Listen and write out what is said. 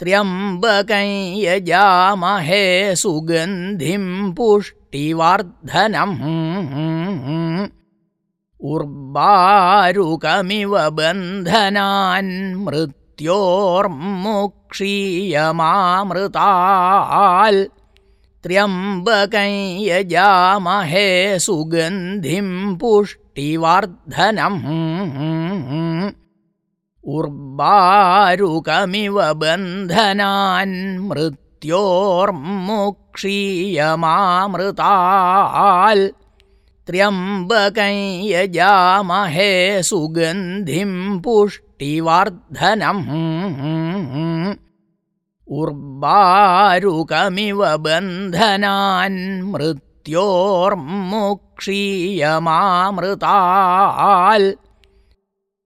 त्र्यम्बकै यजामहे सुगन्धिं पुष्टिवर्धनम्। उर्वारुकमिव बन्धनान् मृत्योर्मुक्षीयमामृताल्। त्र्यम्बकै यजामहे सुगन्धिं पुष्टिवर्धनम् उर्वारुकमिव बन्धनान् मृत्योर्मुक्षीयमामृताल् त्र्यम्बकै यजामहे सुगन्धिं पुष्टिवर्धनम् उर्वारुकमिव बन्धनान् मृत्योर्मुक्षीयमामृताल्